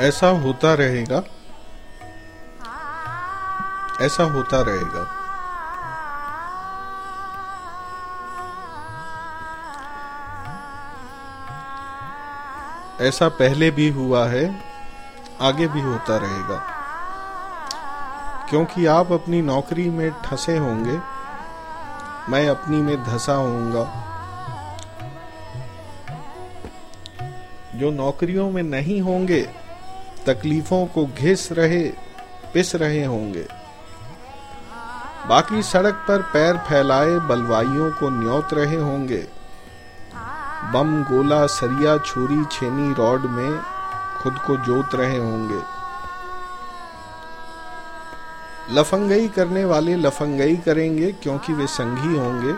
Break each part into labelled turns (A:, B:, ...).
A: ऐसा होता रहेगा। ऐसा होता रहेगा। ऐसा पहले भी हुआ है, आगे भी होता रहेगा। क्योंकि आप अपनी नौकरी में ठसे होंगे, मैं अपनी में धसा होऊँगा। जो नौकरियों में नहीं होंगे तकलीफों को घिस रहे, पिस रहे होंगे। बाकी सड़क पर पैर फैलाए बलवाइयों को न्योत रहे होंगे। बम, गोला, सरिया, छुरी, छेनी, रॉड में खुद को जोत रहे होंगे। लफंगई करने वाले लफंगई करेंगे क्योंकि वे संघी होंगे।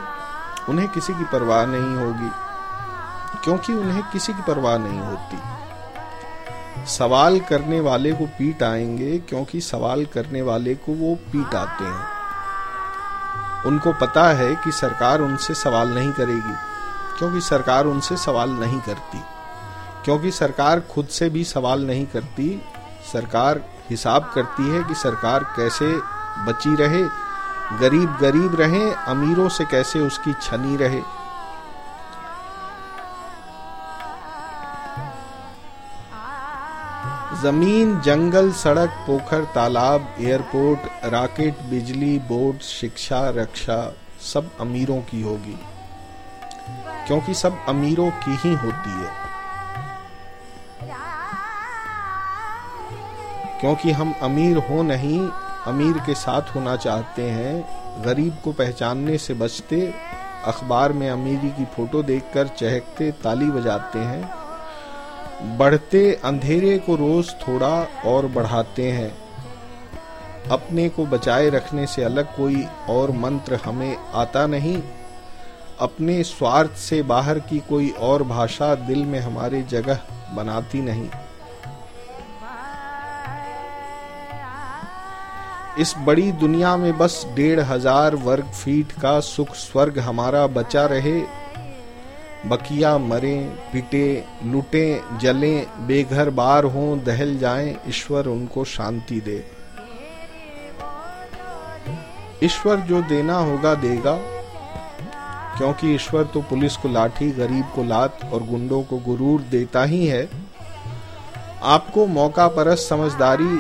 A: उन्हें किसी की परवाह नहीं होगी, क्योंकि उन्हें किसी की परवाह नहीं होती। सवाल करने वाले को पीट आएँगे क्योंकि सवाल करने वाले को वो पीट आते हैं। उनको पता है कि सरकार उनसे सवाल नहीं करेगी, क्योंकि सरकार उनसे सवाल नहीं करती। क्योंकि सरकार खुद से भी सवाल नहीं करती, सरकार हिसाब करती है कि सरकार कैसे बची रहे गरीब गरीब रहे, अमीरों से कैसे उसकी छनी रहे। ज़मीन, जंगल, सड़क, पोखर, तालाब, एयरपोर्ट, रॉकेट, बिजली बोर्ड शिक्षा, रक्षा, सब अमीरों की होगी। क्योंकि सब अमीरों की ही होती है। क्योंकि हम अमीर हो नहीं, अमीर के साथ होना चाहते हैं, गरीब को पहचानने से बचते, अखबार में अमीरी की फ़ोटो देखकर चहकते, ताली बजाते हैं बढ़ते अंधेरे को रोज थोड़ा और बढ़ाते हैं। अपने को बचाए रखने से अलग कोई और मंत्र हमें आता नहीं। अपने स्वार्थ से बाहर की कोई और भाषा दिल में हमारे जगह बनाती नहीं। इस बड़ी दुनिया में बस डेढ़ हज़ार वर्ग फीट का सुख स्वर्ग हमारा बचा रहे बकिया मरे, पिटे, लुटे, जले, बेघर बार हों, दहल जाएँ, ईश्वर उनको शांति दे। ईश्वर जो देना होगा देगा, क्योंकि ईश्वर तो पुलिस को लाठी, गरीब को लात और गुंडों को गुरूर देता ही है। आपको मौका परस्त समझदारी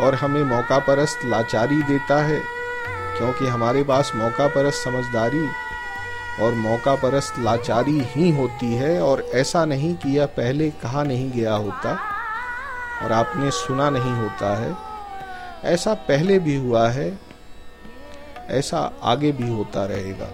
A: और हमें मौका परस्त लाचारी देता है, क्योंकि हमारे पास मौका परस्त समझदारी और मौका परस्त लाचारी ही होती है और ऐसा नहीं कि यह पहले कहा नहीं गया होता और आपने सुना नहीं होता है। ऐसा पहले भी हुआ है, ऐसा आगे भी होता रहेगा।